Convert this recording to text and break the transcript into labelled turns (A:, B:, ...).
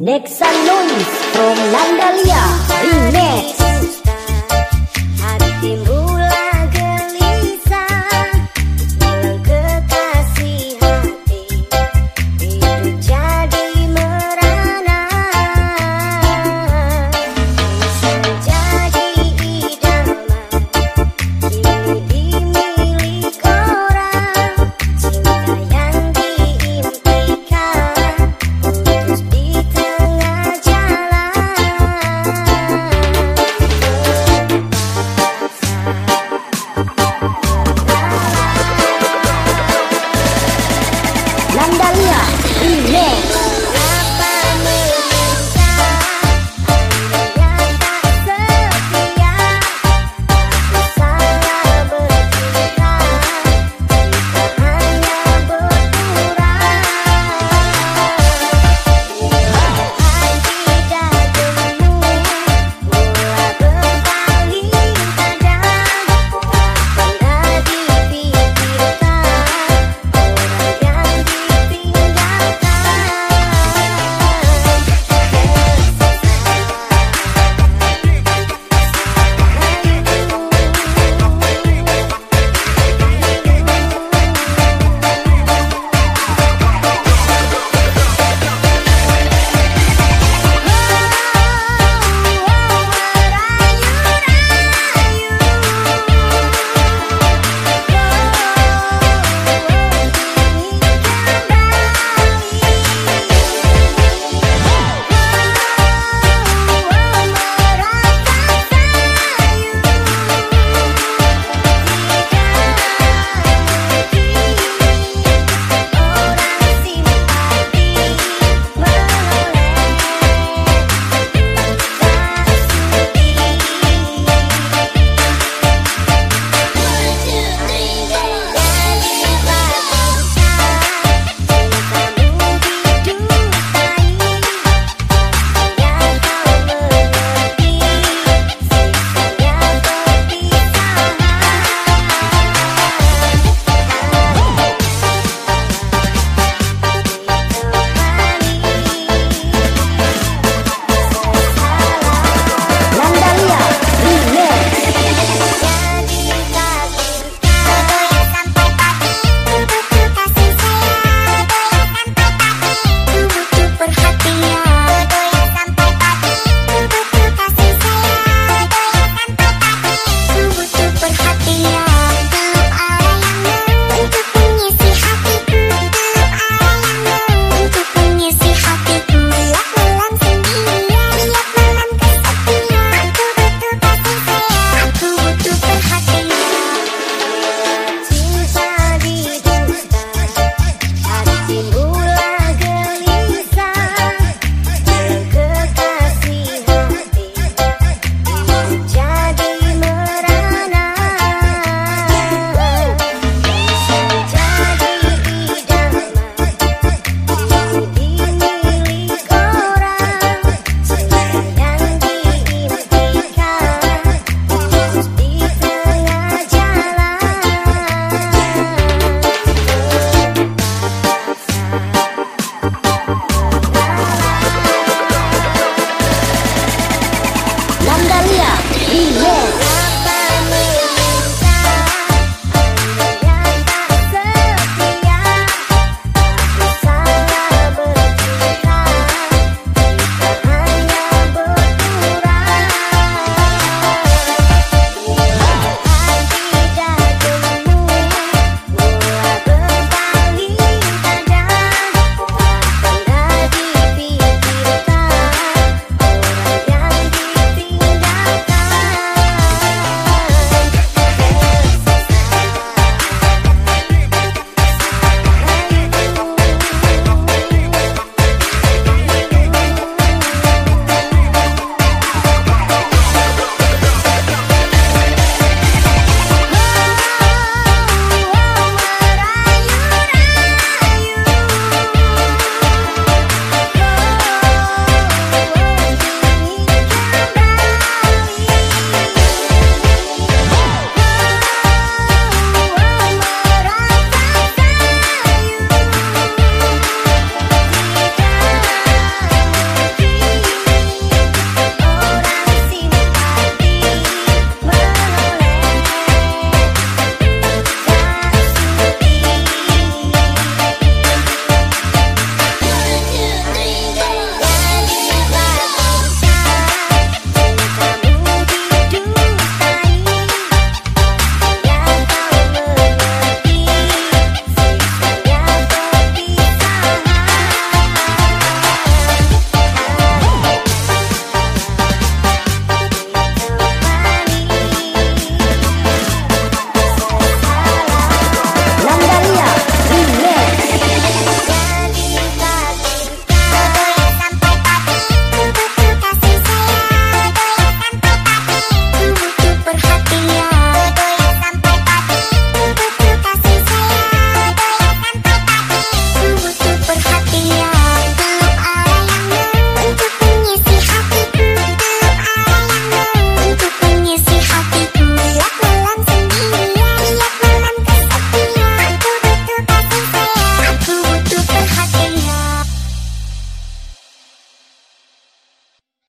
A: Nexa Noise from Landalia. Remix